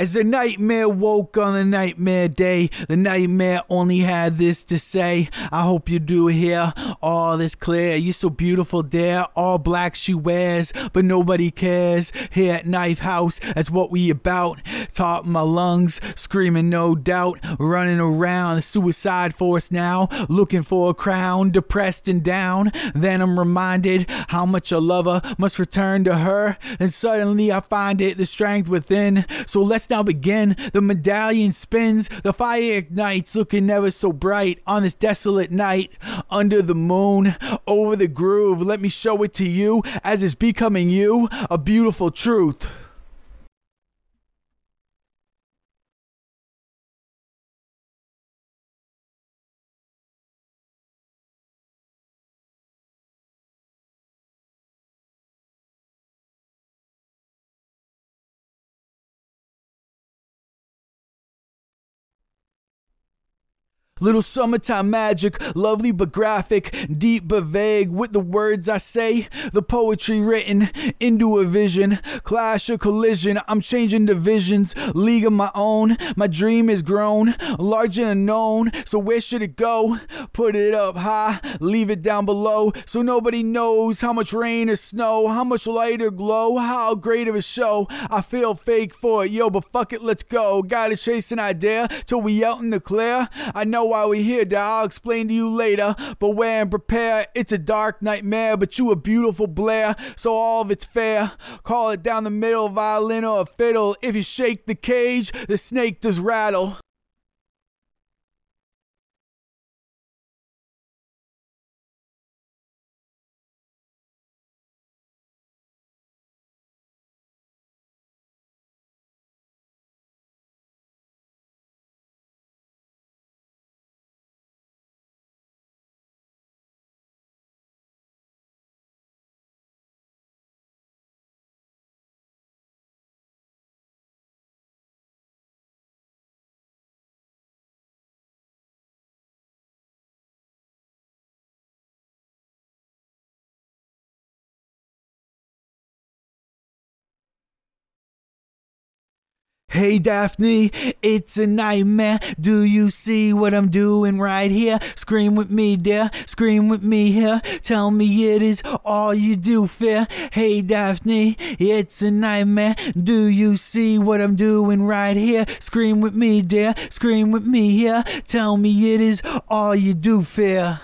As the nightmare woke on the nightmare day, the nightmare only had this to say. I hope you do hear all this clear. You're so beautiful, dear. All black she wears, but nobody cares. Here at Knife House, that's what we about. Top my lungs, screaming no doubt. Running around the suicide force now, looking for a crown, depressed and down. Then I'm reminded how much a lover must return to her. And suddenly I find it, the strength within. So let's now begin. The medallion spins, the fire ignites, looking never so bright on this desolate night. Under the moon, over the groove, let me show it to you as it's becoming you, a beautiful truth. Little summertime magic, lovely but graphic, deep but vague with the words I say. The poetry written into a vision, clash or collision. I'm changing divisions, league of my own. My dream is grown, large and unknown. So where should it go? Put it up high, leave it down below, so nobody knows how much rain or snow, how much light or glow, how great of a show. I feel fake for it, yo, but fuck it, let's go. Gotta chase an idea till we out in the clear. I know why we here, dog. I'll explain to you later. Beware and prepare. It's a dark nightmare, but you a beautiful Blair, so all of it's fair. Call it down the middle, violin or a fiddle. If you shake the cage, the snake does rattle. Hey Daphne, it's a nightmare. Do you see what I'm doing right here? Scream with me, dear. Scream with me here. Tell me it is all you do, fear. Hey Daphne, it's a nightmare. Do you see what I'm doing right here? Scream with me, dear. Scream with me here. Tell me it is all you do, fear.